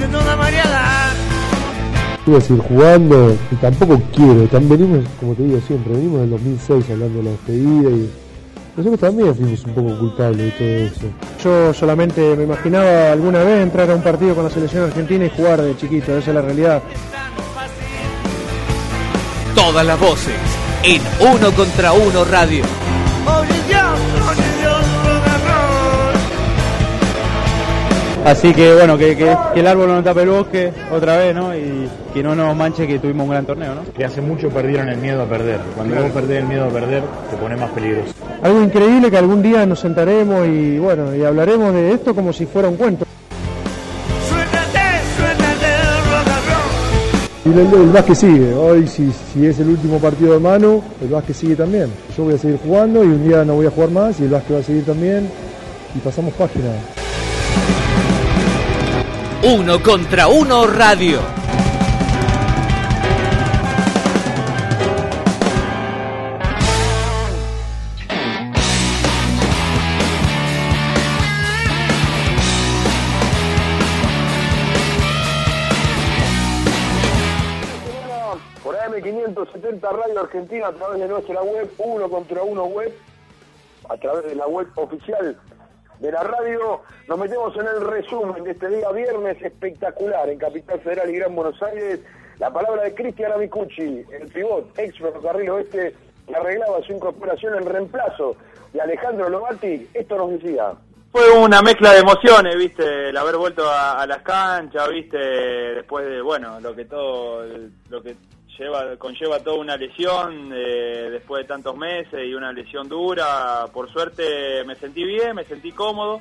de toda variedad. Quiero seguir jugando y tampoco quiero. También venimos, como te digo siempre, venimos del 2006 hablando de la despedida y nosotros también fuimos un poco culpables de todo eso. Yo solamente me imaginaba alguna vez entrar a un partido con la selección argentina y jugar de chiquito, esa es la realidad. Todas las voces en Uno contra Uno Radio. Así que bueno, que, que- que el árbol no tape el bosque otra vez, ¿no? Y que no nos manche que tuvimos un gran torneo, ¿no? Que hace mucho perdieron el miedo a perder. Cuando vos perdés el miedo a perder, te pone más peligroso. Algo increíble que algún día nos sentaremos y bueno, y hablaremos de esto como si fuera un cuento. Y el, el básquet sigue. Hoy, si, si es el último partido de mano, el básquet sigue también. Yo voy a seguir jugando y un día no voy a jugar más y el básquet va a seguir también. Y pasamos página. Uno contra Uno Radio. por AM570 Radio Argentina a través de nuestra web, uno contra uno web, a través de la web oficial de la radio. Nos metemos en el resumen de este día viernes espectacular en Capital Federal y Gran Buenos Aires. La palabra de Cristian Amicucci, el pivot ex ferrocarril oeste, que arreglaba su incorporación en reemplazo de Alejandro Lomati. Esto nos decía. Fue una mezcla de emociones, viste, el haber vuelto a, a las canchas, viste, después de, bueno, lo que todo, lo que lleva, conlleva toda una lesión eh, después de tantos meses y una lesión dura. Por suerte me sentí bien, me sentí cómodo.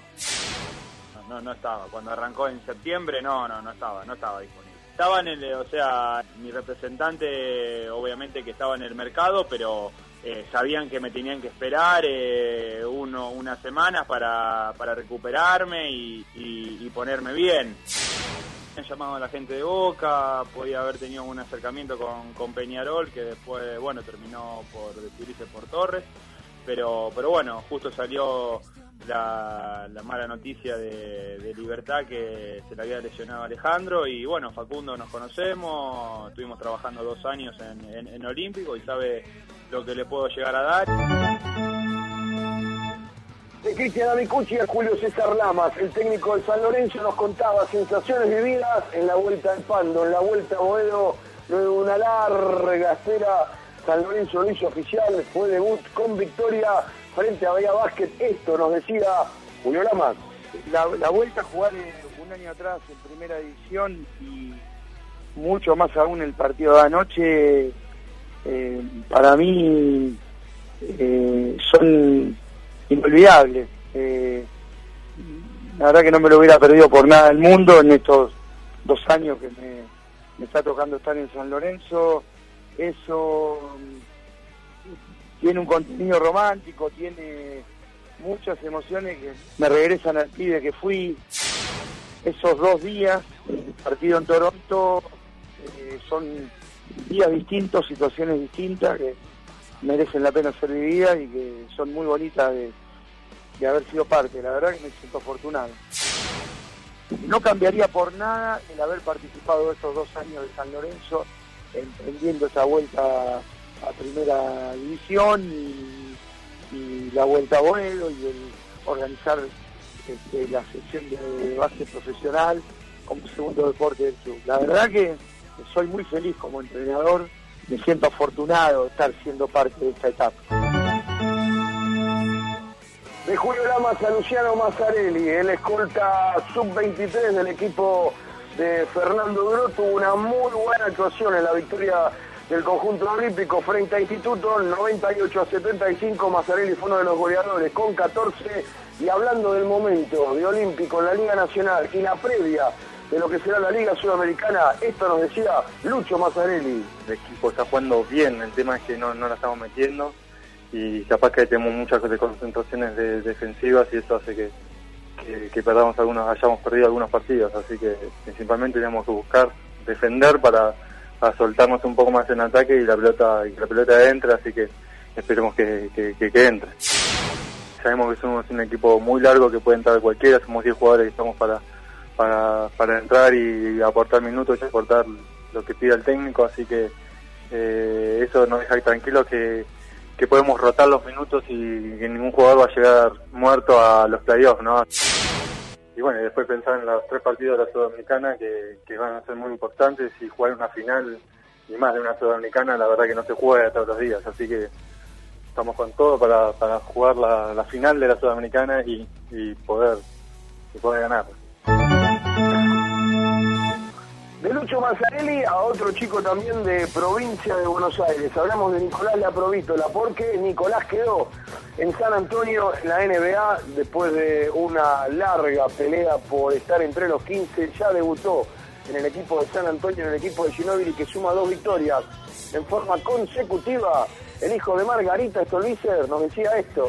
No, no, estaba, cuando arrancó en septiembre, no, no, no estaba, no estaba disponible. Estaba en el, o sea, mi representante, obviamente que estaba en el mercado, pero eh, sabían que me tenían que esperar eh, uno, unas semanas para, para recuperarme y ponerme bien. Llamado a la gente de Boca, podía haber tenido un acercamiento con, Peñarol, que después, bueno, terminó por decidirse por Torres. Pero, pero bueno, justo salió la, la mala noticia de, Libertad que se le había lesionado a Alejandro y bueno, Facundo nos conocemos, estuvimos trabajando dos años en Olímpico y sabe lo que le puedo llegar a dar. De Cristian Amicucci a Julio César Lamas, el técnico de San Lorenzo, nos contaba sensaciones vividas en la vuelta al Pando, en la vuelta a Boedo, luego una larga espera. San Lorenzo lo hizo oficial, fue debut con victoria frente a Bahía Básquet. Esto nos decía Julio Lamas. la, la vuelta a jugar eh, un año atrás en primera división y mucho más aún el partido de anoche, eh, para mí eh, son inolvidables. Eh, la verdad que no me lo hubiera perdido por nada del mundo en estos dos años que me, está tocando estar en San Lorenzo. Eso mm, tiene un contenido romántico, tiene muchas emociones que me regresan al pibe que fui esos dos días, partido en Toronto, eh, son días distintos, situaciones distintas que merecen la pena ser vividas y que son muy bonitas de, haber sido parte. La verdad que me siento afortunado. No cambiaría por nada el haber participado estos dos años de San Lorenzo, emprendiendo esa vuelta a primera división y, y la vuelta a Boedo y el organizar este, la sección de base profesional como segundo deporte del club. La verdad que soy muy feliz como entrenador, me siento afortunado de estar siendo parte de esta etapa. De Julio Lamas a Luciano Mazzarelli, el escolta sub-23 del equipo de Fernando Duro, tuvo una muy buena actuación en la victoria del conjunto olímpico frente a Instituto, 98 a 75, Mazzarelli fue uno de los goleadores con 14 y hablando del momento de Olímpico en la Liga Nacional y la previa de lo que será la Liga Sudamericana, esto nos decía Lucho Mazzarelli. El equipo está jugando bien, el tema es que no, no la estamos metiendo y capaz que tenemos muchas concentraciones de- defensivas y eso hace que, que, perdamos algunos, hayamos perdido algunos partidos, así que principalmente tenemos que buscar defender para, soltarnos un poco más en ataque y la pelota y la pelota entre, así que esperemos que, que, entre. Sabemos que somos un equipo muy largo que puede entrar cualquiera, somos 10 jugadores que estamos para, para, para entrar y aportar minutos y aportar lo que pida el técnico, así que eh, eso nos deja tranquilos que, que podemos rotar los minutos y que ningún jugador va a llegar muerto a los playoffs, ¿no? Y bueno, después pensar en los tres partidos de la Sudamericana que, que van a ser muy importantes y jugar una final y más de una Sudamericana, la verdad que no se juega todos los días, así que estamos con todo para, para jugar la, la final de la Sudamericana y, y poder y poder ganar. De Lucho Mazzarelli a otro chico también de provincia de Buenos Aires. Hablamos de Nicolás Laprovítola, porque Nicolás quedó en San Antonio en la NBA después de una larga pelea por estar entre los 15. Ya debutó en el equipo de San Antonio, en el equipo de Ginóbili, que suma dos victorias en forma consecutiva. El hijo de Margarita Stolbizer nos decía esto.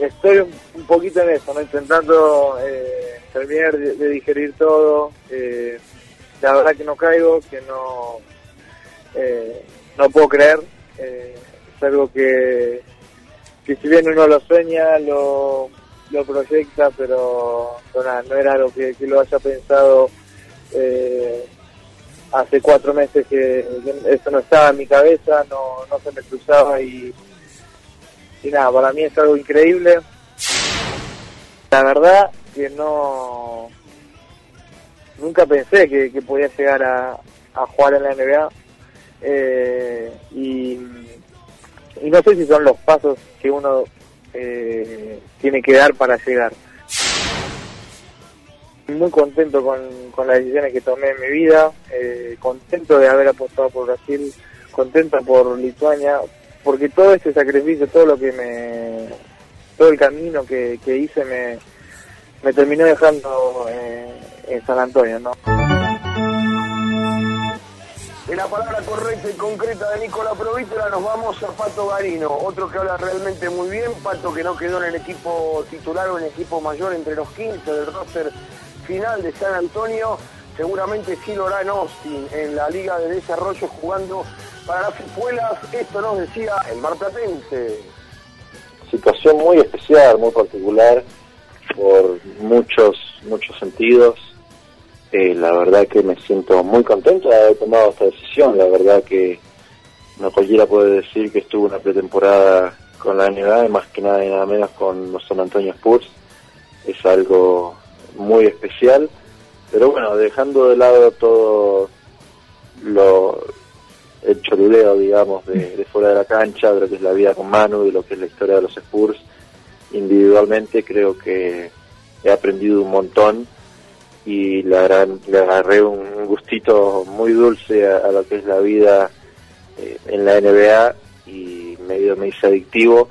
Estoy un- poquito en eso, ¿no? intentando eh, terminar de, de digerir todo. eh, la verdad que no caigo, que no eh, no puedo creer. eh, es algo que, si bien uno lo sueña, lo, lo proyecta, pero, no era algo que, que lo haya pensado eh, hace cuatro meses que, que eso no estaba en mi cabeza, no, no se me cruzaba y, y nada, para mí es algo increíble. La verdad que no nunca pensé que, que podía llegar a, a jugar en la NBA eh, y, no sé si son los pasos que uno eh, tiene que dar para llegar. Muy contento con, con las decisiones que tomé en mi vida, eh, contento de haber apostado por Brasil, contento por Lituania, porque todo ese sacrificio, todo lo que me, todo el camino que, que hice me, me terminó dejando eh, en San Antonio, ¿no? En la palabra correcta y concreta de Nicola Provítola nos vamos a Pato Garino, otro que habla realmente muy bien, Pato que no quedó en el equipo titular o en el equipo mayor entre los 15 del roster final de San Antonio, seguramente sí lo hará en Austin, en la Liga de Desarrollo jugando para las escuelas, esto nos decía el marplatense. situación muy especial, muy particular, por muchos, muchos sentidos. Eh, la verdad que me siento muy contento de haber tomado esta decisión. La verdad que no cualquiera puede decir que estuvo una pretemporada con la NBA, y más que nada y nada menos con los San Antonio Spurs. Es algo muy especial. Pero bueno, dejando de lado todo lo, el choruleo, digamos, de, fuera de la cancha, de lo que es la vida con Manu, de lo que es la historia de los Spurs, individualmente creo que he aprendido un montón y le, agarré un gustito muy dulce a, lo que es la vida eh, en la NBA y medio me hice adictivo,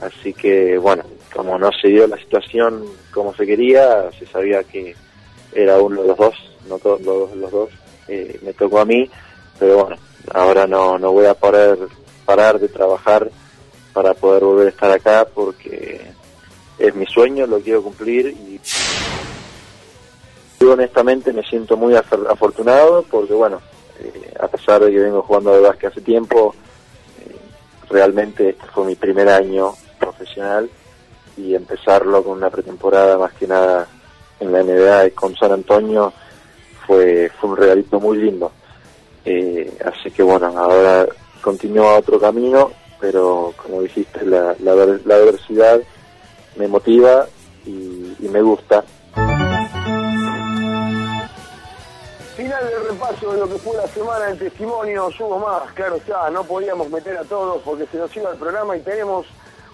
así que bueno, como no se dio la situación como se quería, se sabía que era uno de los dos, no todos los, los dos, eh, me tocó a mí, pero bueno, ahora no, no voy a poder parar de trabajar para poder volver a estar acá porque es mi sueño, lo quiero cumplir y yo honestamente me siento muy afortunado porque bueno, eh, a pesar de que vengo jugando de básquet hace tiempo, eh, realmente este fue mi primer año profesional y empezarlo con una pretemporada más que nada en la NBA y con San Antonio fue, fue un regalito muy lindo. Eh, así que bueno, ahora continúa otro camino, pero como dijiste, la, la, ver- la adversidad me motiva y, me gusta. Final del repaso de lo que fue la semana de testimonios, hubo más, claro está, no podíamos meter a todos porque se nos iba el programa y tenemos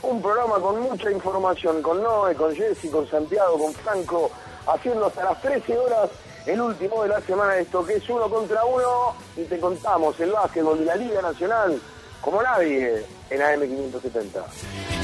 un programa con mucha información, con Noé, con Jesse, con Santiago, con Franco, haciendo hasta las 13 horas el último de la semana de esto que es uno contra uno y te contamos el básquetbol de la Liga Nacional como nadie en AM570.